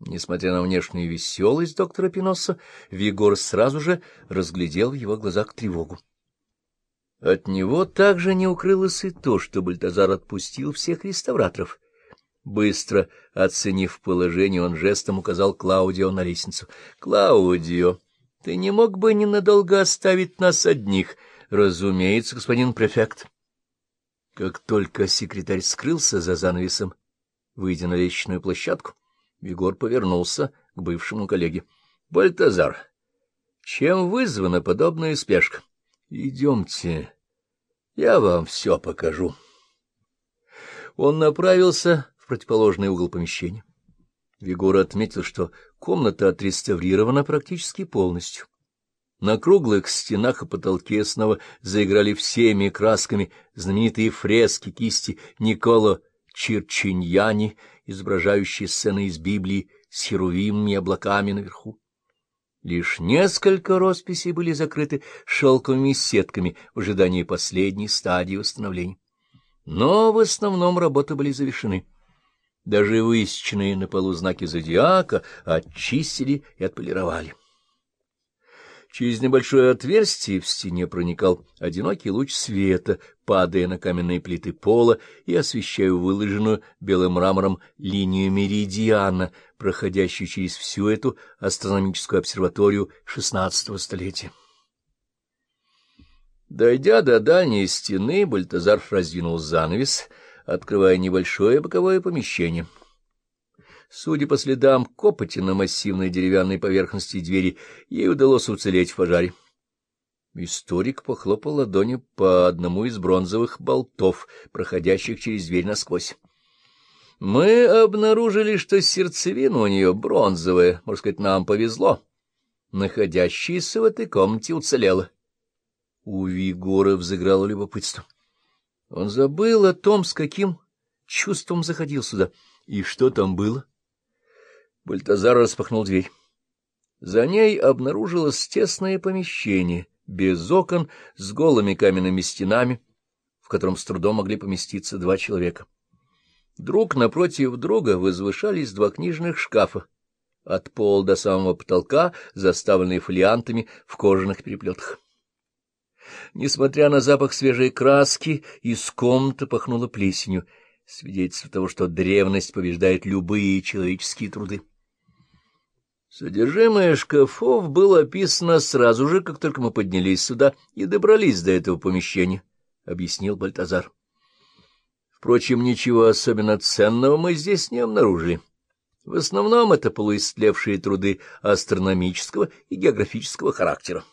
Несмотря на внешнюю веселость доктора Пиноса, Вигор сразу же разглядел в его глазах тревогу. От него также не укрылось и то, что Бальтазар отпустил всех реставраторов. Быстро оценив положение, он жестом указал Клаудио на лестницу. — Клаудио, ты не мог бы ненадолго оставить нас одних? — Разумеется, господин префект. Как только секретарь скрылся за занавесом, выйдя на лестничную площадку, Егор повернулся к бывшему коллеге. — Бальтазар, чем вызвана подобная спешка? — Идемте, я вам все покажу. Он направился в противоположный угол помещения. Егор отметил, что комната отреставрирована практически полностью. На круглых стенах и потолке снова заиграли всеми красками знаменитые фрески кисти Николо Чирчиньяни, изображающие сцены из Библии с херувимами и облаками наверху. Лишь несколько росписей были закрыты шелковыми сетками в ожидании последней стадии восстановления. Но в основном работы были завершены. Даже высеченные на полу знаки зодиака очистили и отполировали. Через небольшое отверстие в стене проникал одинокий луч света, падая на каменные плиты пола и освещая выложенную белым мрамором линию меридиана, проходящую через всю эту астрономическую обсерваторию XVI столетия. Дойдя до дальней стены, Бальтазар раздвинул занавес, открывая небольшое боковое помещение — Судя по следам копоти на массивной деревянной поверхности двери, ей удалось уцелеть в пожаре. Историк похлопал ладони по одному из бронзовых болтов, проходящих через дверь насквозь. Мы обнаружили, что сердцевина у нее бронзовая, можно сказать, нам повезло. Находящаяся в этой комнате уцелела. У Вигора взыграло любопытство. Он забыл о том, с каким чувством заходил сюда, и что там было. Бальтазар распахнул дверь. За ней обнаружилось тесное помещение, без окон, с голыми каменными стенами, в котором с трудом могли поместиться два человека. Друг напротив друга возвышались два книжных шкафа, от пола до самого потолка, заставленные фолиантами в кожаных переплетах. Несмотря на запах свежей краски, из комнаты пахнуло плесенью, свидетельство того, что древность побеждает любые человеческие труды. Содержимое шкафов было описано сразу же, как только мы поднялись сюда и добрались до этого помещения, — объяснил Бальтазар. Впрочем, ничего особенно ценного мы здесь не обнаружили. В основном это полуистлевшие труды астрономического и географического характера.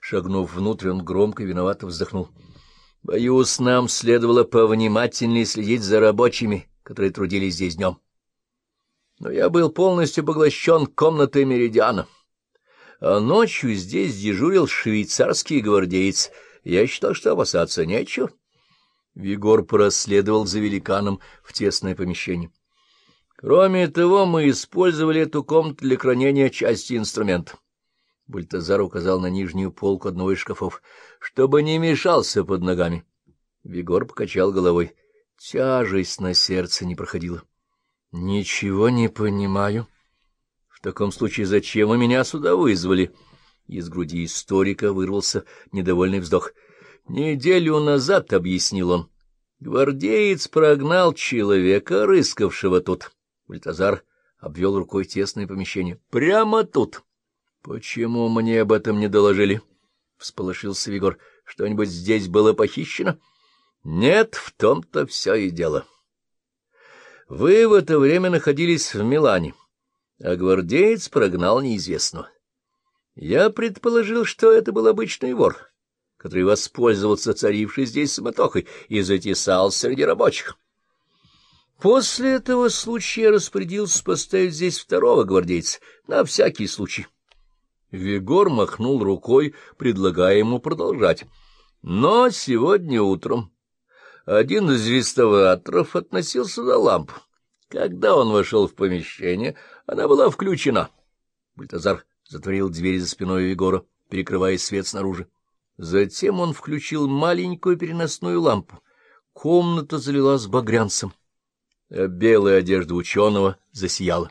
Шагнув внутрь, он громко виновато вздохнул. — Боюсь, нам следовало повнимательнее следить за рабочими, которые трудились здесь днем но я был полностью поглощен комнатой Меридиана. А ночью здесь дежурил швейцарский гвардеец. Я считал, что опасаться нечего. Вигор проследовал за великаном в тесное помещение. Кроме того, мы использовали эту комнату для хранения части инструмента. Бальтазар указал на нижнюю полку одного из шкафов, чтобы не мешался под ногами. Вигор покачал головой. Тяжесть на сердце не проходила. — Ничего не понимаю. В таком случае зачем вы меня сюда вызвали? Из груди историка вырвался недовольный вздох. — Неделю назад, — объяснил он, — гвардеец прогнал человека, рыскавшего тут. Бальтазар обвел рукой тесное помещение. — Прямо тут. — Почему мне об этом не доложили? — всполошился Вигор. — Что-нибудь здесь было похищено? — Нет, в том-то все и дело. — вы в это время находились в Милане, а гвардеец прогнал неизвестного. Я предположил, что это был обычный вор, который воспользовался царившей здесь суматохой и затесал среди рабочих. После этого случая распорядился поставить здесь второго гвардейца, на всякий случай. Вигор махнул рукой, предлагая ему продолжать. Но сегодня утром один из реставраторов относился до ламп. Когда он вошел в помещение, она была включена. Бальтазар затворил дверь за спиной Егора, перекрывая свет снаружи. Затем он включил маленькую переносную лампу. Комната залилась багрянцем. а белая одежда ученого засияла.